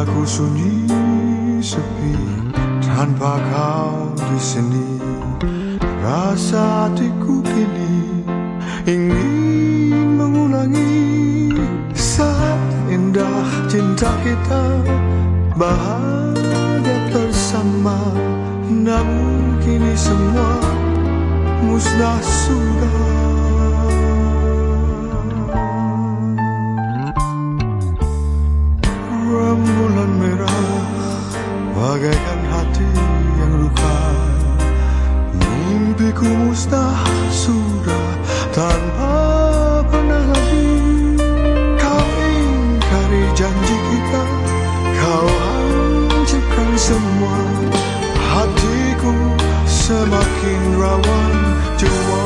Senjaku sunyi sepi tanpa kau di sini. Rasa hatiku kini ingin mengulangi Saat indah cinta kita bahagia bersama. Namun kini semua musnah sudah Mimpiku musnah sudah tanpa pernah lagi. Kau ingkari janji kita Kau hancurkan semua Hatiku semakin rawan jua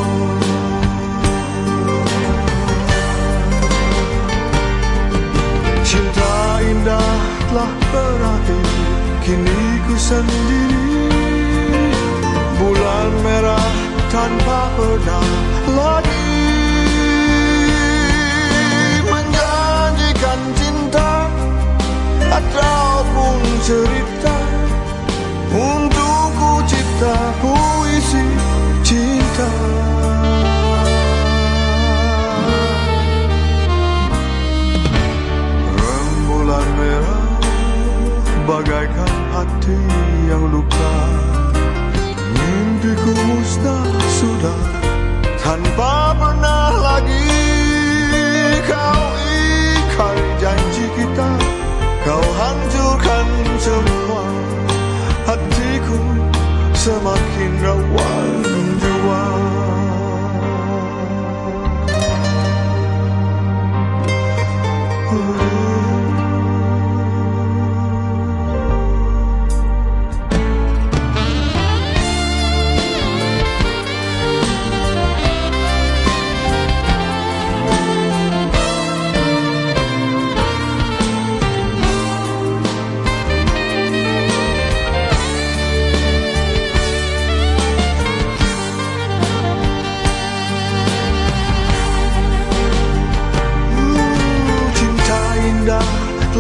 Cinta indah telah berakhir Kini ku sendiri tanpa pernah lagi Menjanjikan cinta Ataupun cerita Untuk ku cipta puisi cinta Rembulan merah bagaikan hati yang luka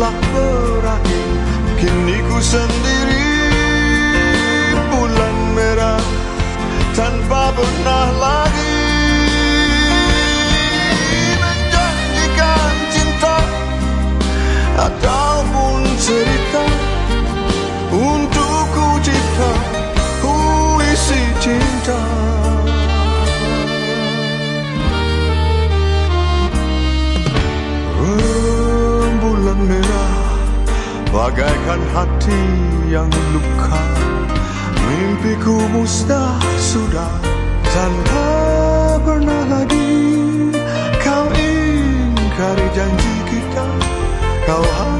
telah berakhir. Kini ku sendiri Bagaikan hati yang luka. Mimpiku musnah sudah Tanpa pernah lagi. Kau ingkari janji kita Kau hancurkan